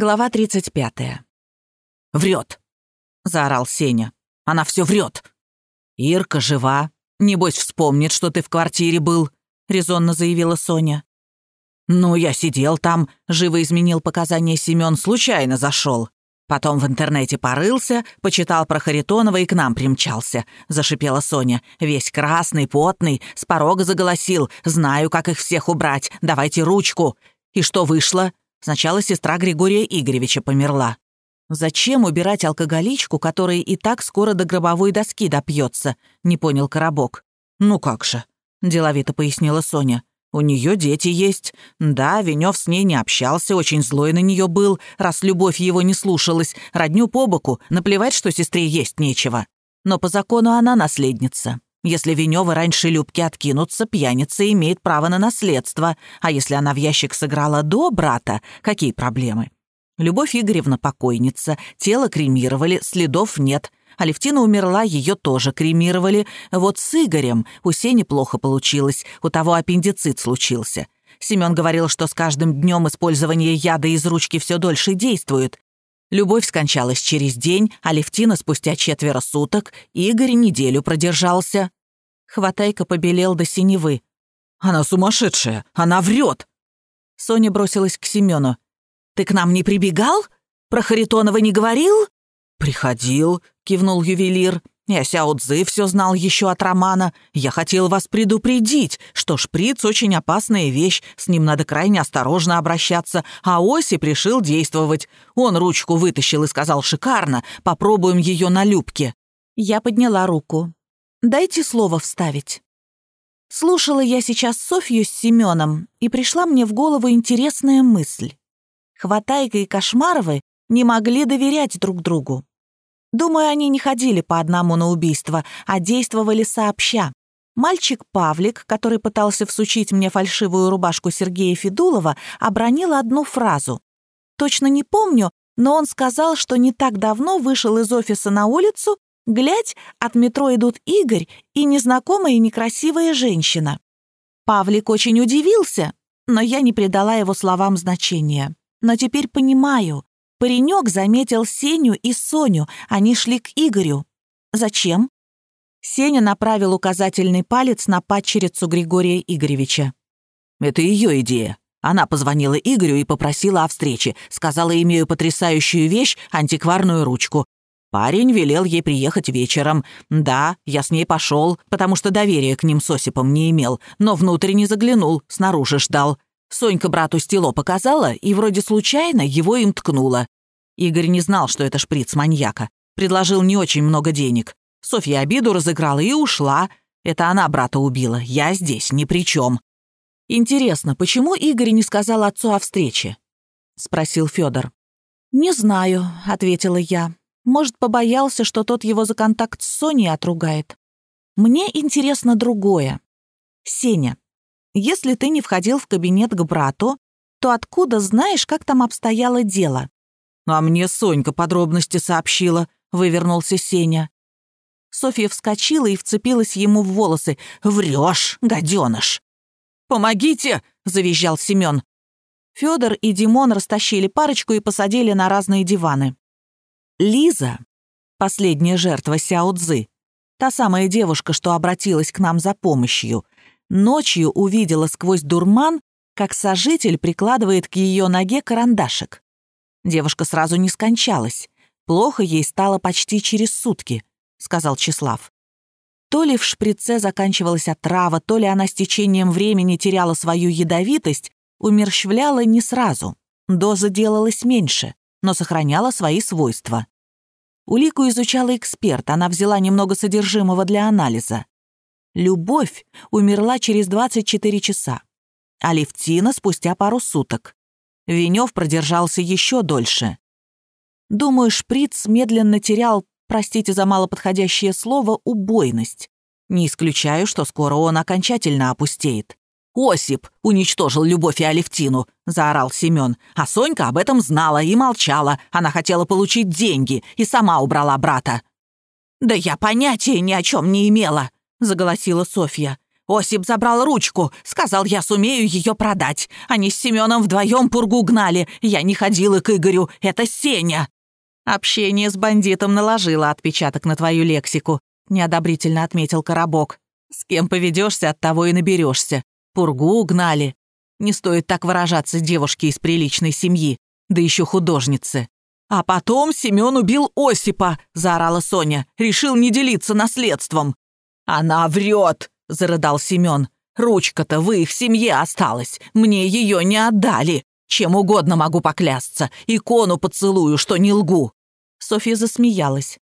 Глава 35. «Врет!» — заорал Сеня. «Она все врет!» «Ирка жива. Небось, вспомнит, что ты в квартире был», — резонно заявила Соня. «Ну, я сидел там», — живо изменил показания Семен, случайно зашел. Потом в интернете порылся, почитал про Харитонова и к нам примчался», — зашипела Соня. «Весь красный, потный, с порога заголосил. Знаю, как их всех убрать. Давайте ручку». И что вышло? Сначала сестра Григория Игоревича померла. «Зачем убирать алкоголичку, которая и так скоро до гробовой доски допьется?» — не понял Коробок. «Ну как же», — деловито пояснила Соня. «У нее дети есть. Да, Венев с ней не общался, очень злой на нее был, раз любовь его не слушалась. Родню по боку, наплевать, что сестре есть нечего. Но по закону она наследница. Если Венёвы раньше Любки откинутся, пьяница имеет право на наследство. А если она в ящик сыграла до брата, какие проблемы? Любовь Игоревна покойница, тело кремировали, следов нет. Алевтина умерла, ее тоже кремировали. Вот с Игорем у Сени плохо получилось, у того аппендицит случился. Семен говорил, что с каждым днем использование яда из ручки все дольше действует. Любовь скончалась через день, а Левтина спустя четверо суток, Игорь неделю продержался. Хватайка побелел до синевы. «Она сумасшедшая! Она врет!» Соня бросилась к Семену. «Ты к нам не прибегал? Про Харитонова не говорил?» «Приходил», — кивнул ювелир. Я Сяо Цзы все знал еще от романа. Я хотел вас предупредить, что шприц очень опасная вещь, с ним надо крайне осторожно обращаться, а Оси пришил действовать. Он ручку вытащил и сказал «шикарно, попробуем ее на Любке». Я подняла руку. «Дайте слово вставить». Слушала я сейчас Софью с Семеном, и пришла мне в голову интересная мысль. Хватайка и Кошмаровы не могли доверять друг другу. Думаю, они не ходили по одному на убийство, а действовали сообща. Мальчик Павлик, который пытался всучить мне фальшивую рубашку Сергея Федулова, обронил одну фразу. Точно не помню, но он сказал, что не так давно вышел из офиса на улицу, глядь, от метро идут Игорь и незнакомая и некрасивая женщина. Павлик очень удивился, но я не придала его словам значения. Но теперь понимаю, Паренек заметил Сеню и Соню, они шли к Игорю. Зачем? Сеня направил указательный палец на падчерицу Григория Игоревича. «Это ее идея. Она позвонила Игорю и попросила о встрече. Сказала, имею потрясающую вещь, антикварную ручку. Парень велел ей приехать вечером. Да, я с ней пошел, потому что доверия к ним с Осипом не имел, но внутрь не заглянул, снаружи ждал. Сонька брату стело показала и вроде случайно его им ткнула. Игорь не знал, что это шприц маньяка. Предложил не очень много денег. Софья обиду разыграла и ушла. Это она брата убила. Я здесь ни при чем. «Интересно, почему Игорь не сказал отцу о встрече?» — спросил Федор. «Не знаю», — ответила я. «Может, побоялся, что тот его за контакт с Соней отругает. Мне интересно другое. Сеня, если ты не входил в кабинет к брату, то откуда знаешь, как там обстояло дело?» «А мне Сонька подробности сообщила», — вывернулся Сеня. Софья вскочила и вцепилась ему в волосы. «Врешь, гаденыш!» «Помогите!» — завизжал Семен. Федор и Димон растащили парочку и посадили на разные диваны. Лиза, последняя жертва Сяо Цзы, та самая девушка, что обратилась к нам за помощью, ночью увидела сквозь дурман, как сожитель прикладывает к ее ноге карандашик. Девушка сразу не скончалась. Плохо ей стало почти через сутки, сказал Числав. То ли в шприце заканчивалась отрава, то ли она с течением времени теряла свою ядовитость, умерщвляла не сразу. Доза делалась меньше, но сохраняла свои свойства. Улику изучала эксперт, она взяла немного содержимого для анализа. Любовь умерла через 24 часа, а Левтина спустя пару суток. Венев продержался еще дольше. Думаю, шприц медленно терял, простите за малоподходящее слово, убойность. Не исключаю, что скоро он окончательно опустеет. «Осип уничтожил Любовь и Алевтину», — заорал Семен. А Сонька об этом знала и молчала. Она хотела получить деньги и сама убрала брата. «Да я понятия ни о чем не имела», — заголосила Софья. Осип забрал ручку, сказал, я сумею ее продать. Они с Семеном вдвоем пургу гнали. Я не ходила к Игорю, это Сеня». «Общение с бандитом наложило отпечаток на твою лексику», — неодобрительно отметил Коробок. «С кем поведешься, от того и наберешься. Пургу гнали. Не стоит так выражаться девушке из приличной семьи, да еще художницы». «А потом Семен убил Осипа», — заорала Соня. «Решил не делиться наследством». «Она врет», — зарыдал Семен. «Ручка-то в их семье осталась. Мне ее не отдали. Чем угодно могу поклясться. Икону поцелую, что не лгу». Софья засмеялась.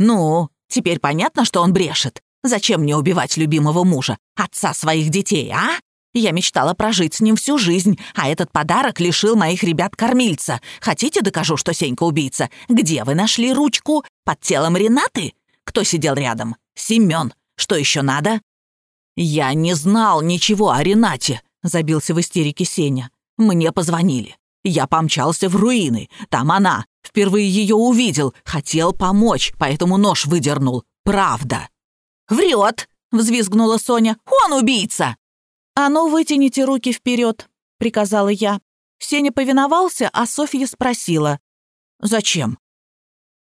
«Ну, теперь понятно, что он брешет. Зачем мне убивать любимого мужа, отца своих детей, а? Я мечтала прожить с ним всю жизнь, а этот подарок лишил моих ребят кормильца. Хотите, докажу, что Сенька убийца? Где вы нашли ручку? Под телом Ренаты? Кто сидел рядом? Семен. Что еще надо?» «Я не знал ничего о Ренате», — забился в истерике Сеня. «Мне позвонили. Я помчался в руины. Там она. Впервые ее увидел. Хотел помочь, поэтому нож выдернул. Правда». «Врет!» — взвизгнула Соня. «Он убийца!» «А ну, вытяните руки вперед, приказала я. Сеня повиновался, а Софья спросила. «Зачем?»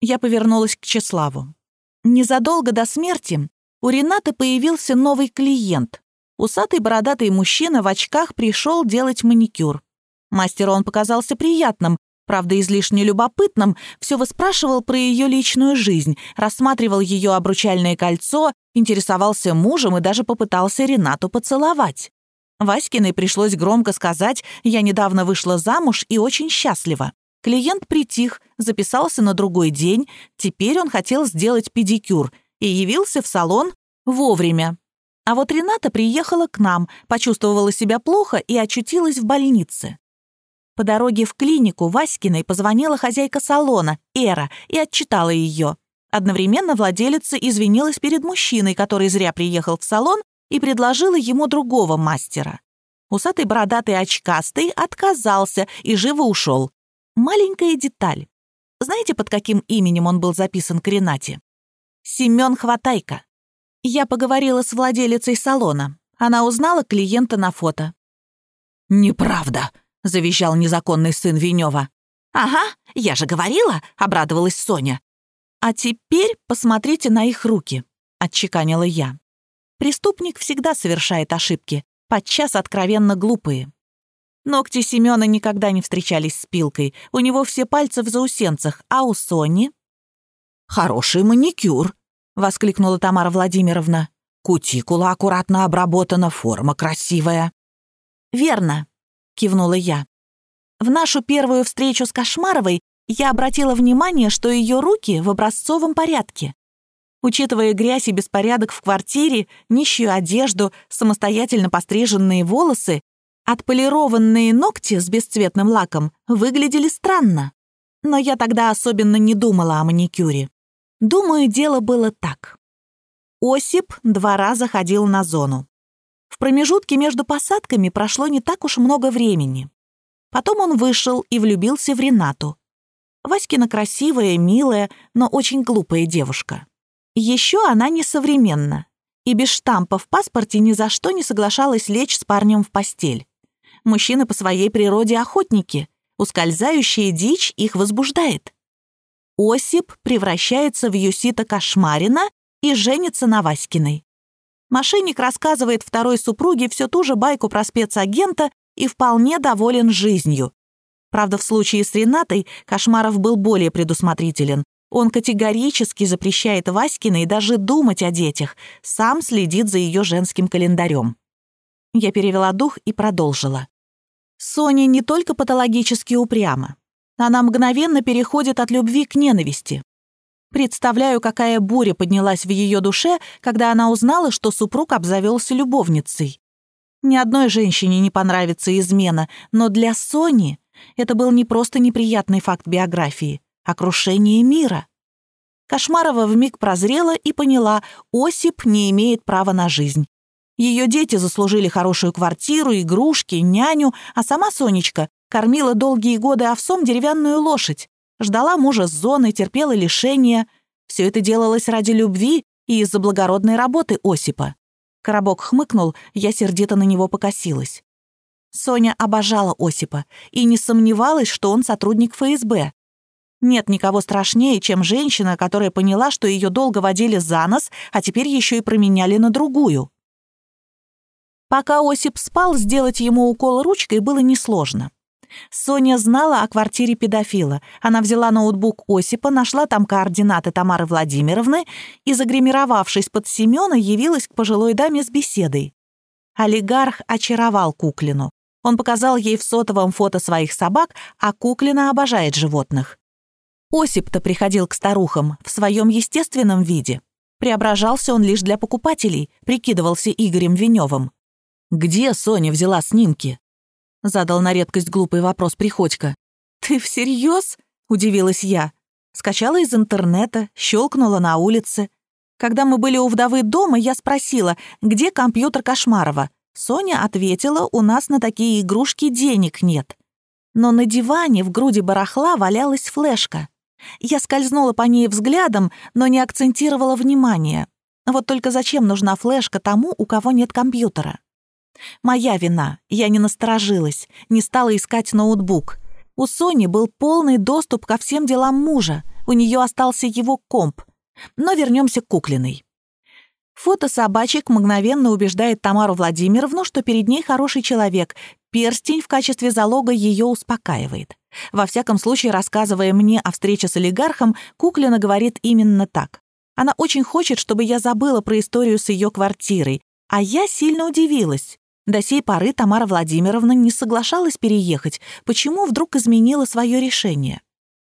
Я повернулась к Чеславу. Незадолго до смерти у Ренаты появился новый клиент. Усатый бородатый мужчина в очках пришел делать маникюр. Мастеру он показался приятным, правда, излишне любопытным, все выспрашивал про ее личную жизнь, рассматривал ее обручальное кольцо, интересовался мужем и даже попытался Ренату поцеловать. Васькиной пришлось громко сказать «я недавно вышла замуж и очень счастлива». Клиент притих, записался на другой день, теперь он хотел сделать педикюр и явился в салон вовремя. А вот Рената приехала к нам, почувствовала себя плохо и очутилась в больнице. По дороге в клинику Васькиной позвонила хозяйка салона, Эра, и отчитала ее. Одновременно владелица извинилась перед мужчиной, который зря приехал в салон, и предложила ему другого мастера. Усатый бородатый очкастый отказался и живо ушел. Маленькая деталь. Знаете, под каким именем он был записан к Ренате? Семен Хватайка. Я поговорила с владелицей салона. Она узнала клиента на фото. «Неправда», — завизжал незаконный сын Венева. «Ага, я же говорила», — обрадовалась Соня. «А теперь посмотрите на их руки», — отчеканила я. Преступник всегда совершает ошибки, подчас откровенно глупые. Ногти Семёна никогда не встречались с пилкой, у него все пальцы в заусенцах, а у Сони... «Хороший маникюр», — воскликнула Тамара Владимировна. «Кутикула аккуратно обработана, форма красивая». «Верно», — кивнула я. В нашу первую встречу с Кошмаровой я обратила внимание, что ее руки в образцовом порядке. Учитывая грязь и беспорядок в квартире, нищую одежду, самостоятельно постриженные волосы, отполированные ногти с бесцветным лаком выглядели странно. Но я тогда особенно не думала о маникюре. Думаю, дело было так. Осип два раза ходил на зону. В промежутке между посадками прошло не так уж много времени. Потом он вышел и влюбился в Ренату. Васькина красивая, милая, но очень глупая девушка. Еще она несовременна и без штампа в паспорте ни за что не соглашалась лечь с парнем в постель. Мужчины по своей природе охотники, ускользающая дичь их возбуждает. Осип превращается в Юсита Кошмарина и женится на Васькиной. Мошенник рассказывает второй супруге всю ту же байку про спецагента и вполне доволен жизнью. Правда, в случае с Ренатой Кошмаров был более предусмотрителен. Он категорически запрещает Васькиной даже думать о детях, сам следит за ее женским календарем. Я перевела дух и продолжила. Соня не только патологически упряма. Она мгновенно переходит от любви к ненависти. Представляю, какая буря поднялась в ее душе, когда она узнала, что супруг обзавелся любовницей. Ни одной женщине не понравится измена, но для Сони это был не просто неприятный факт биографии, а крушение мира. Кошмарова вмиг прозрела и поняла, Осип не имеет права на жизнь. Ее дети заслужили хорошую квартиру, игрушки, няню, а сама Сонечка кормила долгие годы овсом деревянную лошадь, ждала мужа с зоны, терпела лишения. Все это делалось ради любви и из-за благородной работы Осипа. Коробок хмыкнул, я сердито на него покосилась. Соня обожала Осипа и не сомневалась, что он сотрудник ФСБ. Нет никого страшнее, чем женщина, которая поняла, что ее долго водили за нос, а теперь еще и променяли на другую. Пока Осип спал, сделать ему укол ручкой было несложно. Соня знала о квартире педофила. Она взяла ноутбук Осипа, нашла там координаты Тамары Владимировны и, загримировавшись под Семёна, явилась к пожилой даме с беседой. Олигарх очаровал Куклину. Он показал ей в сотовом фото своих собак, а Куклина обожает животных. Осип-то приходил к старухам в своем естественном виде. Преображался он лишь для покупателей, прикидывался Игорем Веневым. «Где Соня взяла снимки?» Задал на редкость глупый вопрос Приходько. «Ты всерьез?» — удивилась я. Скачала из интернета, щелкнула на улице. Когда мы были у вдовы дома, я спросила, где компьютер Кошмарова. Соня ответила, у нас на такие игрушки денег нет. Но на диване в груди барахла валялась флешка. Я скользнула по ней взглядом, но не акцентировала внимание. Вот только зачем нужна флешка тому, у кого нет компьютера? Моя вина, я не насторожилась, не стала искать ноутбук. У Сони был полный доступ ко всем делам мужа, у нее остался его комп. Но вернемся к Куклиной. Фото собачек мгновенно убеждает Тамару Владимировну, что перед ней хороший человек. Перстень в качестве залога ее успокаивает. Во всяком случае, рассказывая мне о встрече с олигархом, Куклина говорит именно так. Она очень хочет, чтобы я забыла про историю с ее квартирой, а я сильно удивилась. До сей поры Тамара Владимировна не соглашалась переехать. Почему вдруг изменила свое решение?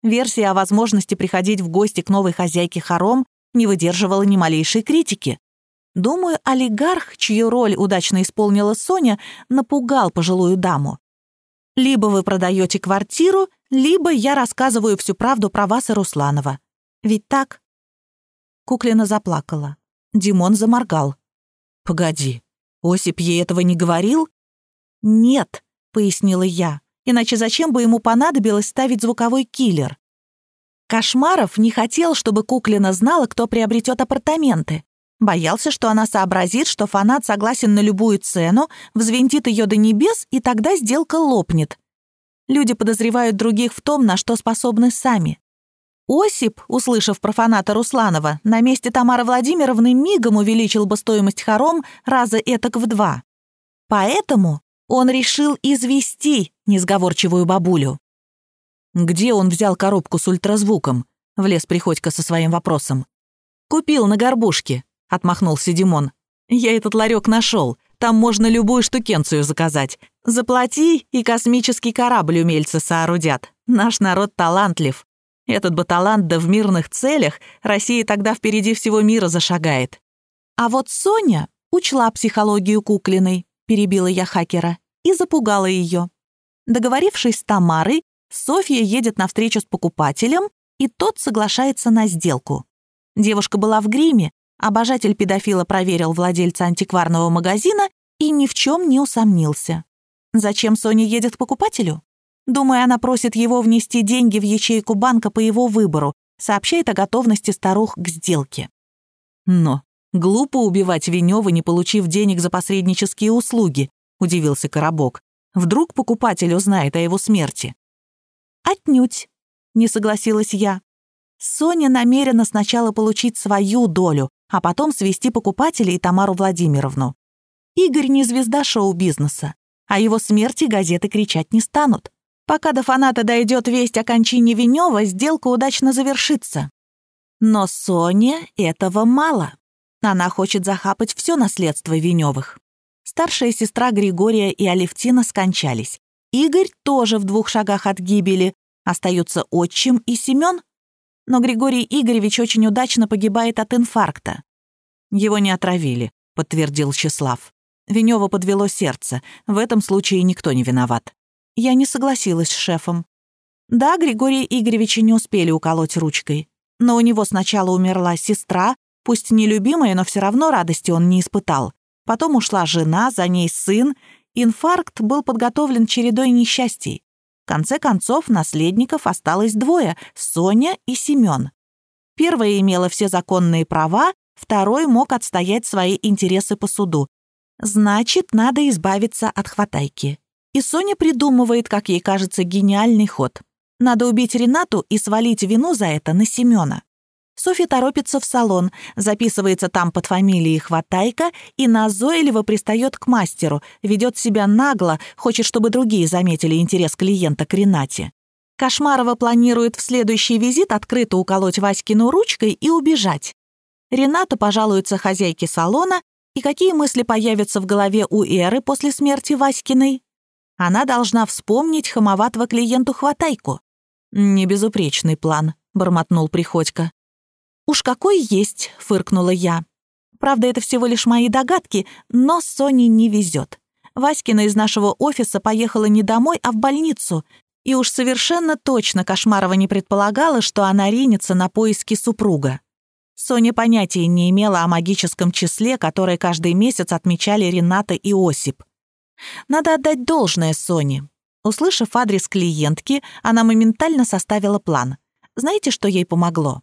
Версия о возможности приходить в гости к новой хозяйке хором не выдерживала ни малейшей критики. Думаю, олигарх, чью роль удачно исполнила Соня, напугал пожилую даму. Либо вы продаете квартиру, либо я рассказываю всю правду про вас и Русланова. Ведь так?» Куклина заплакала. Димон заморгал. «Погоди, Осип ей этого не говорил?» «Нет», — пояснила я, «иначе зачем бы ему понадобилось ставить звуковой киллер?» Кошмаров не хотел, чтобы Куклина знала, кто приобретет апартаменты. Боялся, что она сообразит, что фанат согласен на любую цену, взвинтит ее до небес, и тогда сделка лопнет. Люди подозревают других в том, на что способны сами. Осип, услышав про фаната Русланова, на месте Тамары Владимировны мигом увеличил бы стоимость хором раза этак в два. Поэтому он решил извести несговорчивую бабулю. «Где он взял коробку с ультразвуком?» — влез Приходько со своим вопросом. «Купил на горбушке», — отмахнулся Димон. «Я этот ларек нашел. Там можно любую штукенцию заказать. Заплати, и космический корабль умельцы соорудят. Наш народ талантлив. Этот бы талант да в мирных целях Россия тогда впереди всего мира зашагает». А вот Соня учла психологию Куклиной, перебила я хакера, и запугала ее. Договорившись с Тамарой, Софья едет на встречу с покупателем, и тот соглашается на сделку. Девушка была в гриме, Обожатель педофила проверил владельца антикварного магазина и ни в чем не усомнился. Зачем Соня едет к покупателю? Думаю, она просит его внести деньги в ячейку банка по его выбору, сообщает о готовности старух к сделке. Но глупо убивать Венева, не получив денег за посреднические услуги, удивился Коробок. Вдруг покупатель узнает о его смерти. Отнюдь, не согласилась я. Соня намерена сначала получить свою долю, а потом свести покупателей и Тамару Владимировну. Игорь не звезда шоу-бизнеса, о его смерти газеты кричать не станут. Пока до фаната дойдет весть о кончине Венева, сделка удачно завершится. Но Соне этого мало. Она хочет захапать все наследство Веневых. Старшая сестра Григория и Алевтина скончались. Игорь тоже в двух шагах от гибели. Остаются отчим и Семен, но Григорий Игоревич очень удачно погибает от инфаркта. Его не отравили, подтвердил Числав. Венева подвело сердце. В этом случае никто не виноват. Я не согласилась с шефом. Да, Григория Игоревича не успели уколоть ручкой. Но у него сначала умерла сестра, пусть нелюбимая, но все равно радости он не испытал. Потом ушла жена, за ней сын. Инфаркт был подготовлен чередой несчастий конце концов, наследников осталось двое — Соня и Семён. Первая имела все законные права, второй мог отстоять свои интересы по суду. Значит, надо избавиться от хватайки. И Соня придумывает, как ей кажется, гениальный ход. Надо убить Ренату и свалить вину за это на Семена. Софья торопится в салон, записывается там под фамилией Хватайка и назойливо пристает к мастеру, ведет себя нагло, хочет, чтобы другие заметили интерес клиента к Ренате. Кошмарова планирует в следующий визит открыто уколоть Васькину ручкой и убежать. Рената пожалуется хозяйке салона, и какие мысли появятся в голове у Эры после смерти Васькиной? Она должна вспомнить хамоватого клиенту хватайку. «Небезупречный план», — бормотнул Приходько. «Уж какой есть», — фыркнула я. Правда, это всего лишь мои догадки, но Соне не везет. Васькина из нашего офиса поехала не домой, а в больницу. И уж совершенно точно Кошмарова не предполагала, что она ринется на поиски супруга. Соня понятия не имела о магическом числе, которое каждый месяц отмечали Рената и Осип. Надо отдать должное Соне. Услышав адрес клиентки, она моментально составила план. Знаете, что ей помогло?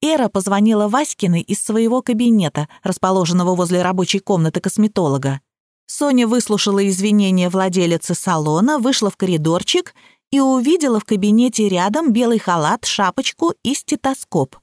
Эра позвонила Васькиной из своего кабинета, расположенного возле рабочей комнаты косметолога. Соня выслушала извинения владелицы салона, вышла в коридорчик и увидела в кабинете рядом белый халат, шапочку и стетоскоп.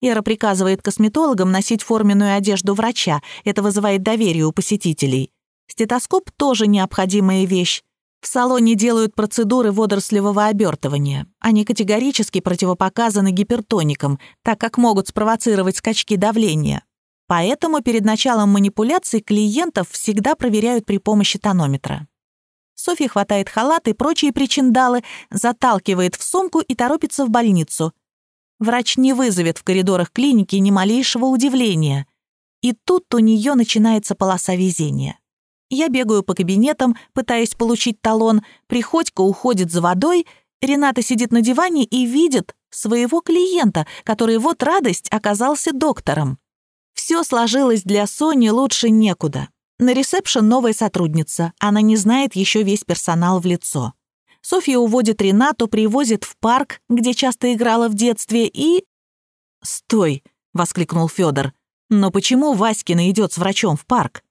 Эра приказывает косметологам носить форменную одежду врача, это вызывает доверие у посетителей. Стетоскоп тоже необходимая вещь. В салоне делают процедуры водорослевого обертывания. Они категорически противопоказаны гипертоникам, так как могут спровоцировать скачки давления. Поэтому перед началом манипуляций клиентов всегда проверяют при помощи тонометра. Софья хватает халат и прочие причиндалы, заталкивает в сумку и торопится в больницу. Врач не вызовет в коридорах клиники ни малейшего удивления. И тут у нее начинается полоса везения. Я бегаю по кабинетам, пытаясь получить талон, Приходько уходит за водой, Рената сидит на диване и видит своего клиента, который вот радость оказался доктором. Все сложилось для Сони лучше некуда. На ресепшн новая сотрудница, она не знает еще весь персонал в лицо. Софья уводит Ренату, привозит в парк, где часто играла в детстве, и... «Стой!» — воскликнул Федор. «Но почему Васькина идет с врачом в парк?»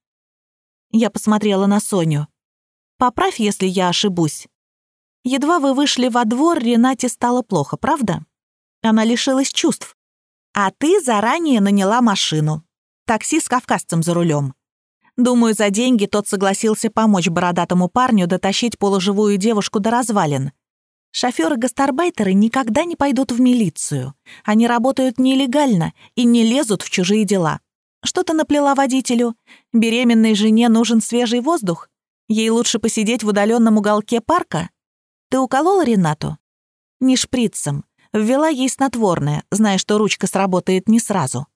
Я посмотрела на Соню. «Поправь, если я ошибусь. Едва вы вышли во двор, Ренате стало плохо, правда? Она лишилась чувств. А ты заранее наняла машину. Такси с кавказцем за рулем. Думаю, за деньги тот согласился помочь бородатому парню дотащить полуживую девушку до развалин. Шофёры-гастарбайтеры никогда не пойдут в милицию. Они работают нелегально и не лезут в чужие дела. Что то наплела водителю? Беременной жене нужен свежий воздух? Ей лучше посидеть в удаленном уголке парка? Ты уколола Ренату? Не шприцем. Ввела ей снотворное, зная, что ручка сработает не сразу.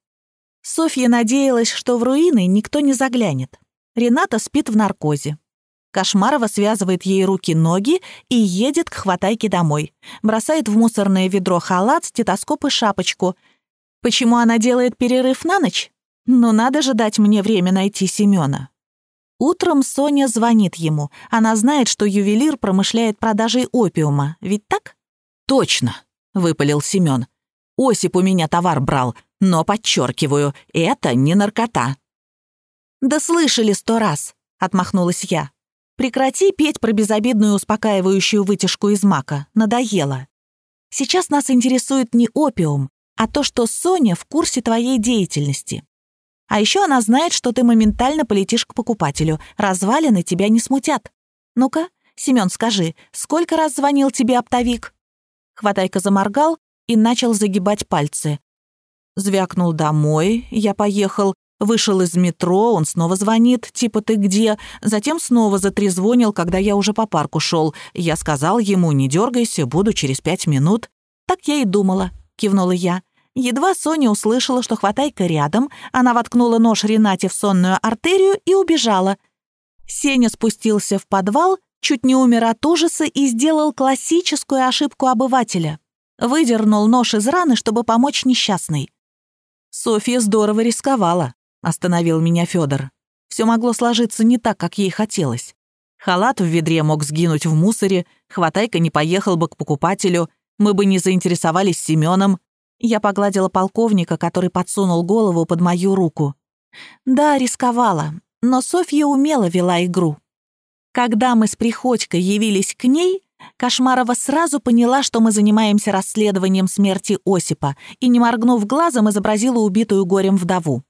Софья надеялась, что в руины никто не заглянет. Рената спит в наркозе. Кошмарова связывает ей руки-ноги и едет к хватайке домой. Бросает в мусорное ведро халат, стетоскоп и шапочку. Почему она делает перерыв на ночь? Но надо же дать мне время найти Семёна. Утром Соня звонит ему. Она знает, что ювелир промышляет продажей опиума. Ведь так? «Точно», — выпалил Семён. «Осип у меня товар брал, но, подчеркиваю, это не наркота». «Да слышали сто раз», — отмахнулась я. «Прекрати петь про безобидную успокаивающую вытяжку из мака. Надоело. Сейчас нас интересует не опиум, а то, что Соня в курсе твоей деятельности. А еще она знает, что ты моментально полетишь к покупателю. Развалины тебя не смутят. Ну-ка, Семен, скажи, сколько раз звонил тебе оптовик?» Хватайка заморгал и начал загибать пальцы. Звякнул домой, я поехал, вышел из метро, он снова звонит, типа «ты где?», затем снова затрезвонил, когда я уже по парку шел. Я сказал ему «не дергайся, буду через пять минут». «Так я и думала», — кивнула я. Едва Соня услышала, что хватайка рядом, она воткнула нож Ренате в сонную артерию и убежала. Сеня спустился в подвал, чуть не умер от ужаса и сделал классическую ошибку обывателя. Выдернул нож из раны, чтобы помочь несчастной. Софья здорово рисковала, остановил меня Федор. Все могло сложиться не так, как ей хотелось. Халат в ведре мог сгинуть в мусоре, хватайка не поехал бы к покупателю, мы бы не заинтересовались Семеном, Я погладила полковника, который подсунул голову под мою руку. Да, рисковала, но Софья умело вела игру. Когда мы с Приходькой явились к ней, Кошмарова сразу поняла, что мы занимаемся расследованием смерти Осипа, и, не моргнув глазом, изобразила убитую горем вдову.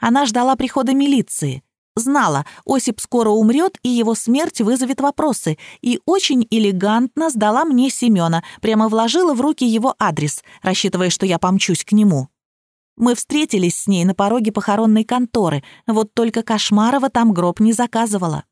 Она ждала прихода милиции. Знала, Осип скоро умрет, и его смерть вызовет вопросы, и очень элегантно сдала мне Семена, прямо вложила в руки его адрес, рассчитывая, что я помчусь к нему. Мы встретились с ней на пороге похоронной конторы, вот только Кошмарова там гроб не заказывала.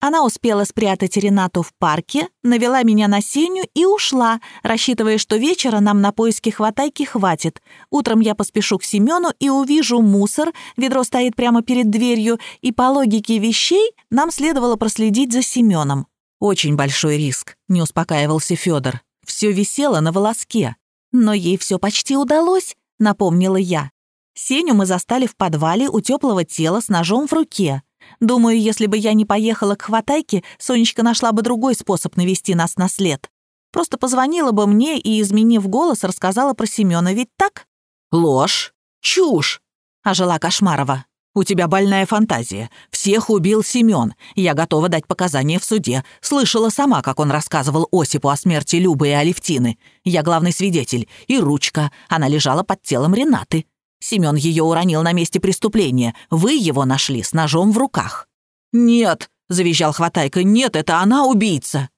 Она успела спрятать Ренату в парке, навела меня на Сеню и ушла, рассчитывая, что вечера нам на поиски хватайки хватит. Утром я поспешу к Семену и увижу мусор, ведро стоит прямо перед дверью, и по логике вещей нам следовало проследить за Семеном. «Очень большой риск», — не успокаивался Федор. Все висело на волоске. «Но ей все почти удалось», — напомнила я. Сеню мы застали в подвале у теплого тела с ножом в руке. Думаю, если бы я не поехала к Хватайке, Сонечка нашла бы другой способ навести нас на след. Просто позвонила бы мне и, изменив голос, рассказала про Семёна, ведь так? Ложь. Чушь. Ожила Кошмарова. «У тебя больная фантазия. Всех убил Семён. Я готова дать показания в суде. Слышала сама, как он рассказывал Осипу о смерти Любы и Алевтины. Я главный свидетель. И ручка. Она лежала под телом Ренаты. Семён её уронил на месте преступления. Вы его нашли с ножом в руках». «Нет», — завизжал Хватайка, — «нет, это она убийца».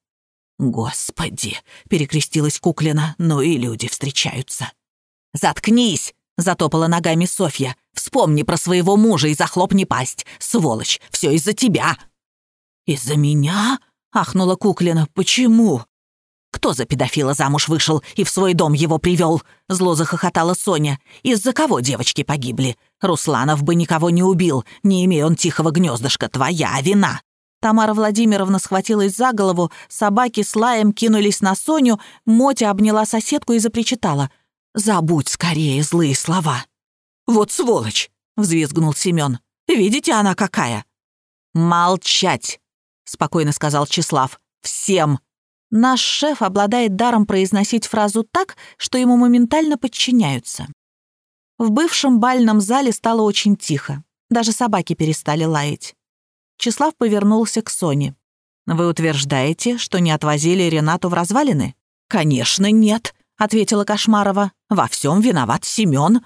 «Господи!» — перекрестилась Куклина, «ну и люди встречаются». «Заткнись!» — затопала ногами Софья. «Вспомни про своего мужа и захлопни пасть. Сволочь, все из-за тебя!» «Из-за меня?» — ахнула Куклина. «Почему?» «Кто за педофила замуж вышел и в свой дом его привел?» Зло захохотала Соня. «Из-за кого девочки погибли? Русланов бы никого не убил, не имея он тихого гнездышка. Твоя вина!» Тамара Владимировна схватилась за голову, собаки с лаем кинулись на Соню, Мотя обняла соседку и запричитала. «Забудь скорее злые слова». «Вот сволочь!» — взвизгнул Семен. «Видите, она какая?» «Молчать!» — спокойно сказал Числав. «Всем!» Наш шеф обладает даром произносить фразу так, что ему моментально подчиняются. В бывшем бальном зале стало очень тихо. Даже собаки перестали лаять. Числав повернулся к Соне. «Вы утверждаете, что не отвозили Ренату в развалины?» «Конечно, нет», — ответила Кошмарова. «Во всем виноват Семен.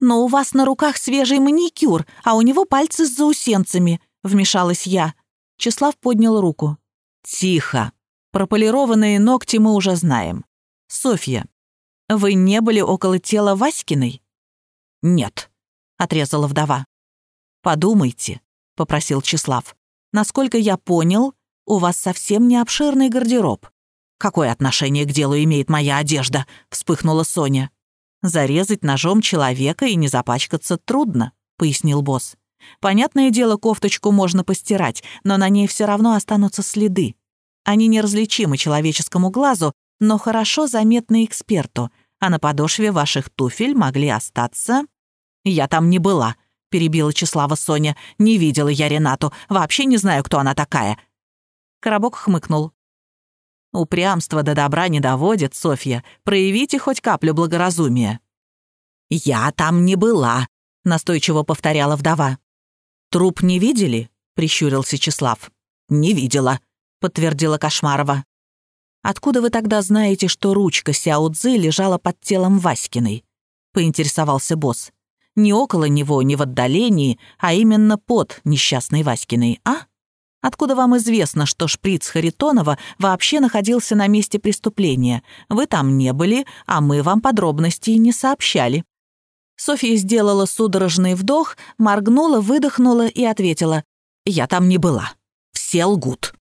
«Но у вас на руках свежий маникюр, а у него пальцы с заусенцами», — вмешалась я. Числав поднял руку. «Тихо», про полированные ногти мы уже знаем. Софья, вы не были около тела Васькиной? Нет, отрезала вдова. Подумайте, попросил Числав. Насколько я понял, у вас совсем не обширный гардероб. Какое отношение к делу имеет моя одежда? вспыхнула Соня. Зарезать ножом человека и не запачкаться трудно, пояснил босс. Понятное дело, кофточку можно постирать, но на ней все равно останутся следы. Они неразличимы человеческому глазу, но хорошо заметны эксперту, а на подошве ваших туфель могли остаться... «Я там не была», — перебила Числава Соня. «Не видела я Ренату. Вообще не знаю, кто она такая». Коробок хмыкнул. «Упрямство до добра не доводит, Софья. Проявите хоть каплю благоразумия». «Я там не была», — настойчиво повторяла вдова. «Труп не видели?» — прищурился Числав. «Не видела», — подтвердила Кошмарова. «Откуда вы тогда знаете, что ручка Сяо Цзы лежала под телом Васькиной?» — поинтересовался босс. «Не около него, не в отдалении, а именно под несчастной Васькиной, а? Откуда вам известно, что шприц Харитонова вообще находился на месте преступления? Вы там не были, а мы вам подробностей не сообщали». Софья сделала судорожный вдох, моргнула, выдохнула и ответила. «Я там не была. Все лгут».